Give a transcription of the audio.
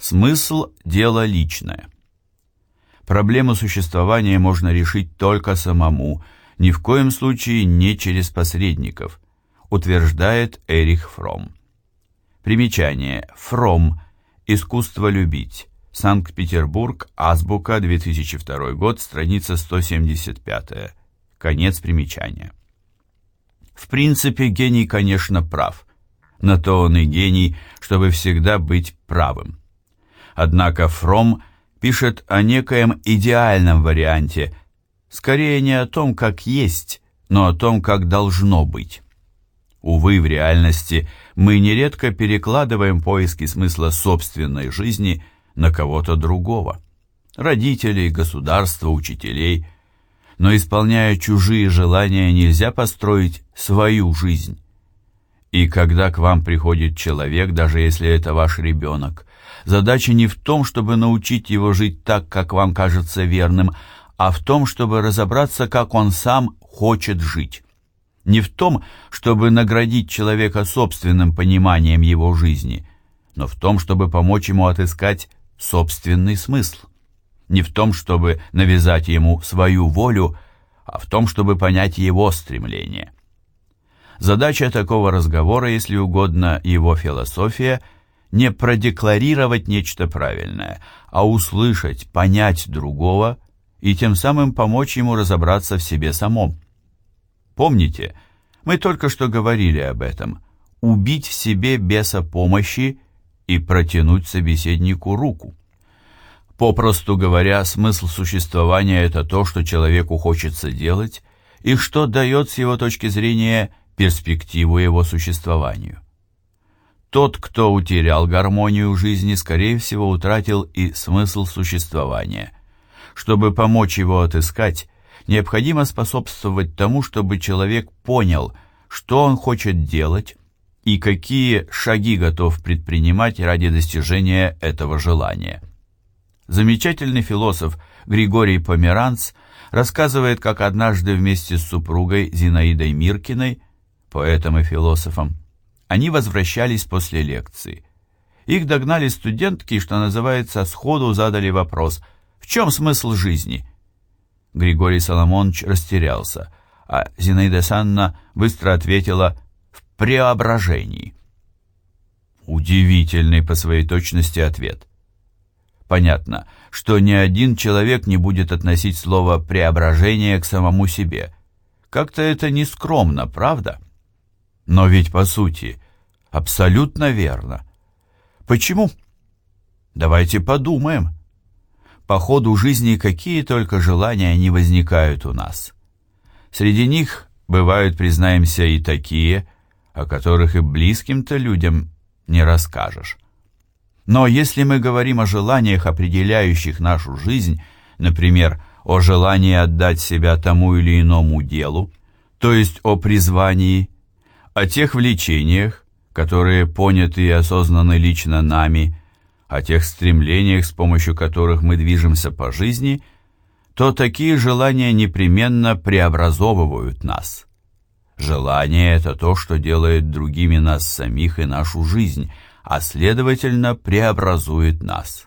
Смысл – дело личное. Проблему существования можно решить только самому, ни в коем случае не через посредников, утверждает Эрих Фром. Примечание. Фром. Искусство любить. Санкт-Петербург. Азбука. 2002 год. Страница 175. Конец примечания. В принципе, гений, конечно, прав. На то он и гений, чтобы всегда быть правым. Однако Фром пишет о некоем идеальном варианте, скорее не о том, как есть, но о том, как должно быть. Увы, в реальности мы нередко перекладываем поиски смысла собственной жизни на кого-то другого. Родителей, государства, учителей. Но исполняя чужие желания, нельзя построить свою жизнь. И когда к вам приходит человек, даже если это ваш ребенок, задача не в том, чтобы научить его жить так, как вам кажется верным, а в том, чтобы разобраться, как он сам хочет жить. Не в том, чтобы наградить человека собственным пониманием его жизни, но в том, чтобы помочь ему отыскать собственный смысл. Не в том, чтобы навязать ему свою волю, а в том, чтобы понять его стремление. Задача такого разговора, если угодно, его философия, не продекларировать нечто правильное, а услышать, понять другого и тем самым помочь ему разобраться в себе самом. Помните, мы только что говорили об этом. Убить в себе беса помощи и протянуть собеседнику руку. Попросту говоря, смысл существования – это то, что человеку хочется делать, и что дает с его точки зрения перспективу его существованию. Тот, кто утерял гармонию жизни, скорее всего, утратил и смысл существования. Чтобы помочь его отыскать, необходимо способствовать тому, чтобы человек понял, что он хочет делать и какие шаги готов предпринимать ради достижения этого желания. Замечательный философ Григорий Померанц рассказывает, как однажды вместе с супругой Зинаидой Миркиной поэтом и философом, они возвращались после лекции. Их догнали студентки что называется, сходу задали вопрос «В чем смысл жизни?» Григорий Соломонович растерялся, а Зинаида Санна быстро ответила «В преображении». Удивительный по своей точности ответ. Понятно, что ни один человек не будет относить слово «преображение» к самому себе. Как-то это нескромно, правда? Но ведь по сути абсолютно верно. Почему? Давайте подумаем. По ходу жизни какие только желания не возникают у нас. Среди них бывают, признаемся, и такие, о которых и близким-то людям не расскажешь. Но если мы говорим о желаниях, определяющих нашу жизнь, например, о желании отдать себя тому или иному делу, то есть о призвании, о тех влечениях, которые поняты и осознаны лично нами, о тех стремлениях, с помощью которых мы движемся по жизни, то такие желания непременно преобразовывают нас. Желание – это то, что делает другими нас самих и нашу жизнь, а следовательно преобразует нас.